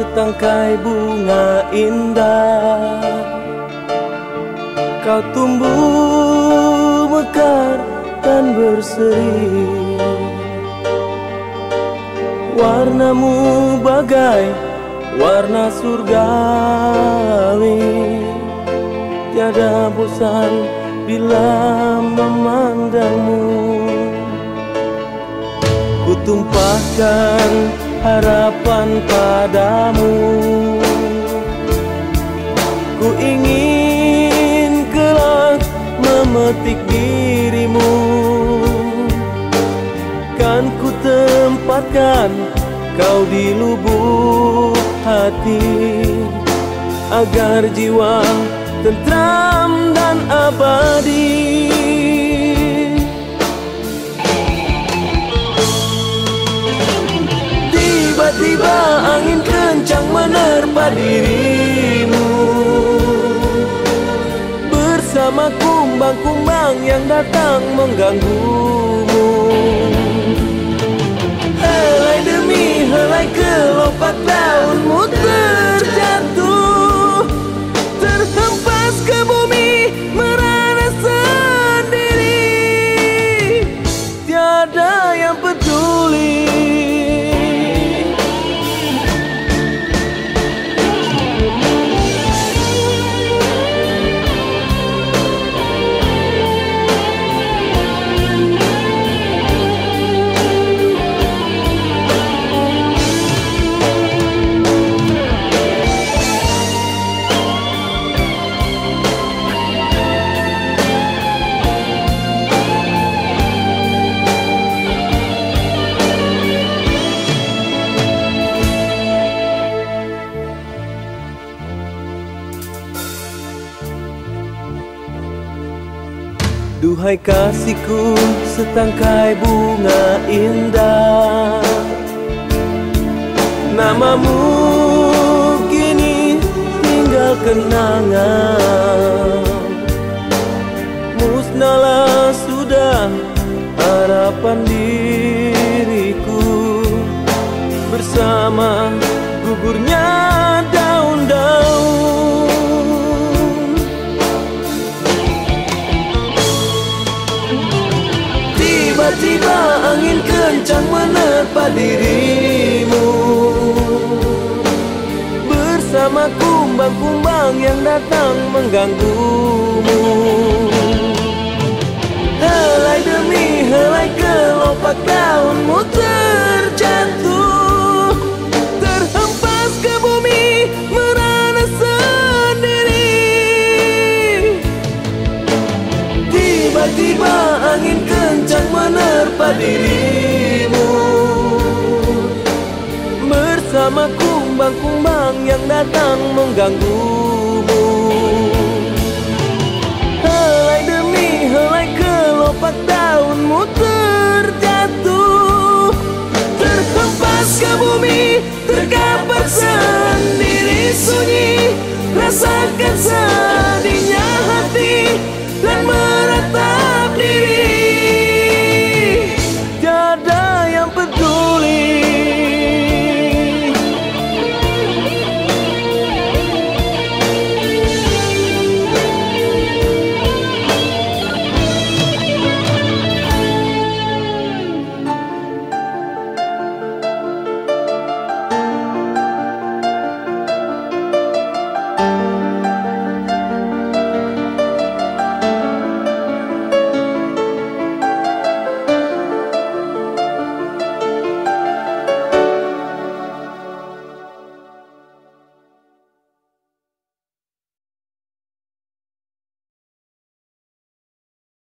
setangkai bunga indah. Kau tumbuh mekar dan berseri. Warnamu bagai warna surgawi. Tiada bosan bila memandangmu. Ku tumpahkan harapan padamu. Ku ingin kelak memetik dirimu. Kan ku tempatkan kau di lubuk hati Agar jiwa tentram dan abadi dirimu. Bersama kumbang-kumbang yang datang mengganggumu Duhai kasihku setangkai bunga indah. Namamu kini tinggal kenangan. Musnahlah sudah harapan diriku. Bersama Tiba-tiba angin kencang menerpa dirimu. Bersama kumbang-kumbang yang datang mengganggumu. Helai demi helai kelopak daunmu terjatuh Terhempas ke bumi merana sendiri. Tiba-tiba angin kencang menerpa dirimu. Bersama kumbang-kumbang yang datang mengganggumu. Helai demi helai kelopak daunmu